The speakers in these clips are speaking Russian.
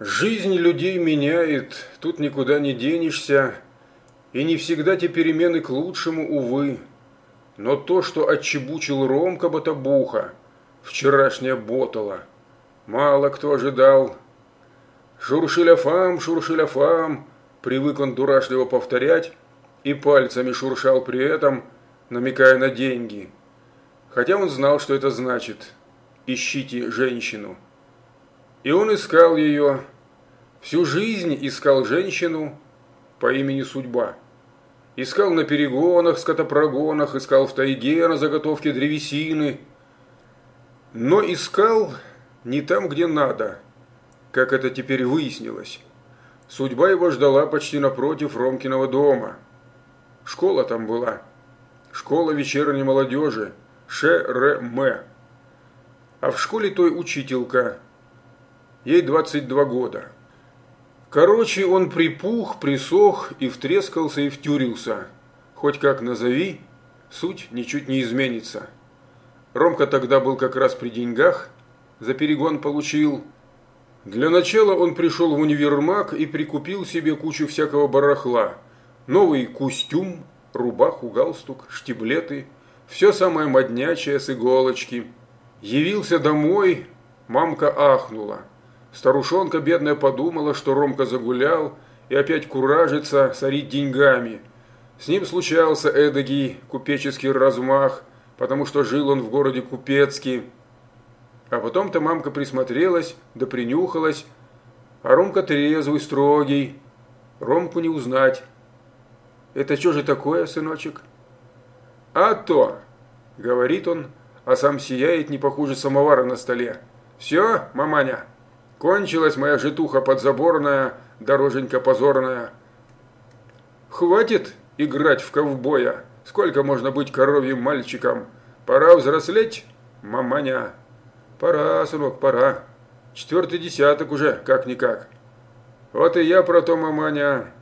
Жизнь людей меняет, тут никуда не денешься, и не всегда те перемены к лучшему, увы. Но то, что отчебучил Ромка Батабуха, вчерашняя ботала, мало кто ожидал. «Шуршиляфам, шуршиляфам», привык он дурашливо повторять и пальцами шуршал при этом, намекая на деньги. Хотя он знал, что это значит «ищите женщину». И он искал ее, всю жизнь искал женщину по имени Судьба. Искал на перегонах, скотопрогонах, искал в тайге на заготовке древесины. Но искал не там, где надо, как это теперь выяснилось. Судьба его ждала почти напротив Ромкиного дома. Школа там была. Школа вечерней молодежи. ШРМ. А в школе той учителька – Ей 22 года. Короче, он припух, присох и втрескался и втюрился. Хоть как назови, суть ничуть не изменится. Ромка тогда был как раз при деньгах, за перегон получил. Для начала он пришел в универмаг и прикупил себе кучу всякого барахла. Новый костюм, рубаху, галстук, штиблеты, все самое моднячее с иголочки. Явился домой, мамка ахнула – Старушонка бедная подумала, что Ромка загулял и опять куражится сорить деньгами. С ним случался эдакий купеческий размах, потому что жил он в городе Купецкий. А потом-то мамка присмотрелась, да принюхалась, а Ромка трезвый, строгий. Ромку не узнать. «Это что же такое, сыночек?» «А то!» — говорит он, а сам сияет не похуже самовара на столе. «Все, маманя?» Кончилась моя житуха подзаборная, дороженька позорная. Хватит играть в ковбоя. Сколько можно быть коровьим мальчиком? Пора взрослеть, маманя. Пора, сынок, пора. Четвертый десяток уже, как-никак. Вот и я про то, маманя.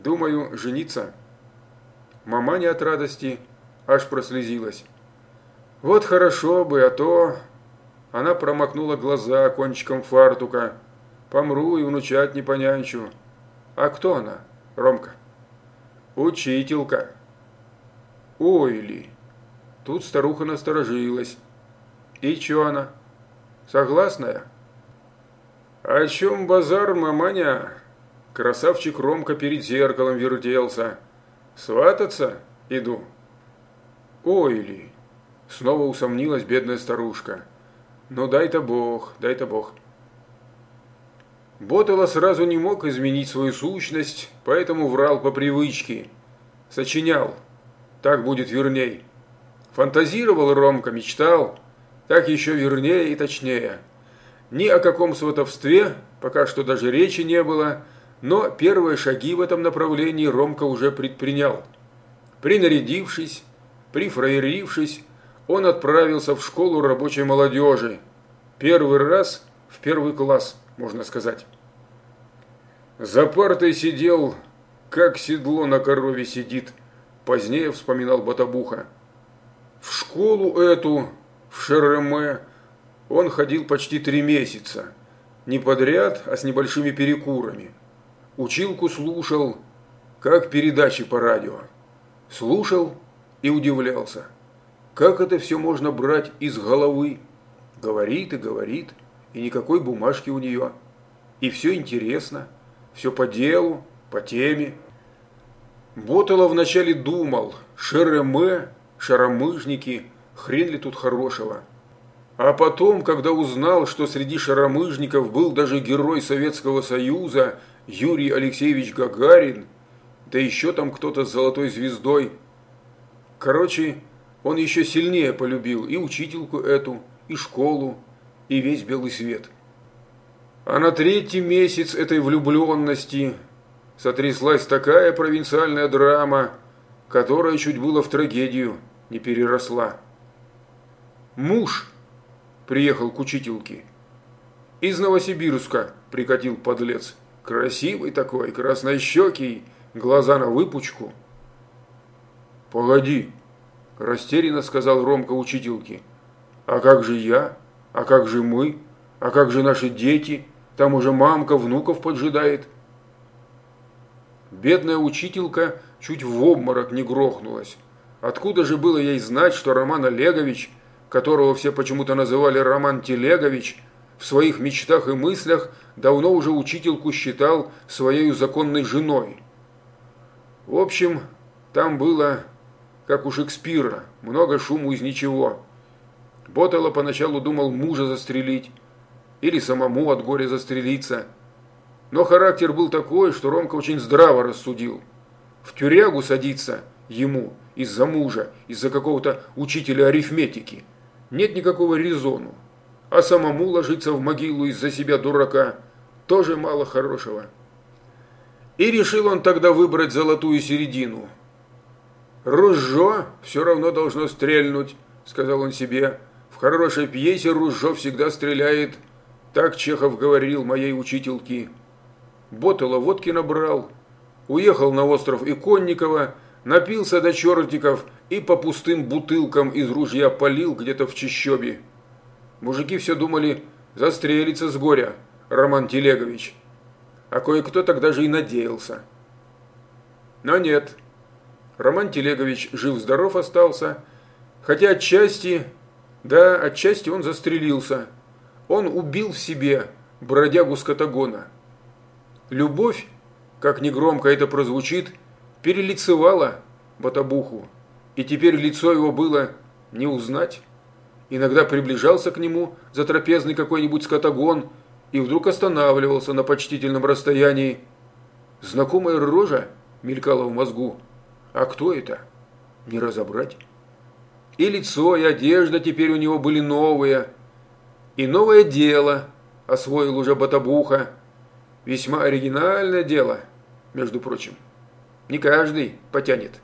Думаю, жениться. Маманя от радости аж прослезилась. Вот хорошо бы, а то она промокнула глаза кончиком фартука. Помру и внучать не понянчу. А кто она, Ромка? Учителька. Ой ли. Тут старуха насторожилась. И чё она? Согласная? О чем базар, маманя? Красавчик Ромка перед зеркалом вертелся. Свататься иду. Ой ли. Снова усомнилась бедная старушка. Ну дай-то Бог, дай-то Бог. Ботела сразу не мог изменить свою сущность, поэтому врал по привычке. Сочинял. Так будет верней. Фантазировал Ромка, мечтал. Так еще вернее и точнее. Ни о каком сватовстве пока что даже речи не было, но первые шаги в этом направлении Ромка уже предпринял. Принарядившись, прифраерившись, он отправился в школу рабочей молодежи. Первый раз в первый класс, можно сказать. За партой сидел, как седло на корове сидит, позднее вспоминал Батабуха. В школу эту, в Шереме, он ходил почти три месяца. Не подряд, а с небольшими перекурами. Училку слушал, как передачи по радио. Слушал и удивлялся. Как это все можно брать из головы? Говорит и говорит, и никакой бумажки у нее. И все интересно, все по делу, по теме. Ботало вначале думал, шереме, шаромыжники, хрен ли тут хорошего. А потом, когда узнал, что среди шаромыжников был даже герой Советского Союза Юрий Алексеевич Гагарин, да еще там кто-то с золотой звездой. Короче, он еще сильнее полюбил и учительку эту, и школу, и весь белый свет. А на третий месяц этой влюбленности сотряслась такая провинциальная драма, которая чуть было в трагедию не переросла. Муж приехал к учительке. Из Новосибирска прикатил подлец. Красивый такой, краснощекий, глаза на выпучку. «Погоди», – растерянно сказал Ромка учительке. «А как же я? А как же мы? А как же наши дети? Там уже мамка внуков поджидает. Бедная учителька чуть в обморок не грохнулась. Откуда же было ей знать, что Роман Олегович, которого все почему-то называли Роман Телегович, в своих мечтах и мыслях давно уже учительку считал своей законной женой. В общем, там было, как у Шекспира, много шуму из ничего. Ботало поначалу думал мужа застрелить или самому от горя застрелиться. Но характер был такой, что Ромка очень здраво рассудил. В тюрягу садиться ему из-за мужа, из-за какого-то учителя арифметики нет никакого резону а самому ложиться в могилу из-за себя дурака тоже мало хорошего. И решил он тогда выбрать золотую середину. «Ружжо все равно должно стрельнуть», — сказал он себе. «В хорошей пьесе ружжо всегда стреляет». Так Чехов говорил моей учительке. Ботала водки набрал, уехал на остров Иконникова, напился до чертиков и по пустым бутылкам из ружья полил где-то в чищобе. Мужики все думали застрелиться с горя, Роман Телегович. А кое-кто тогда же и надеялся. Но нет. Роман Телегович жив-здоров остался, хотя отчасти, да, отчасти он застрелился. Он убил в себе бродягу скотагона. Любовь, как негромко это прозвучит, перелицевала Батабуху, и теперь лицо его было не узнать. Иногда приближался к нему затрапезный какой-нибудь скотогон и вдруг останавливался на почтительном расстоянии. Знакомая рожа мелькала в мозгу. А кто это? Не разобрать. И лицо, и одежда теперь у него были новые. И новое дело освоил уже Батабуха. Весьма оригинальное дело, между прочим. Не каждый потянет.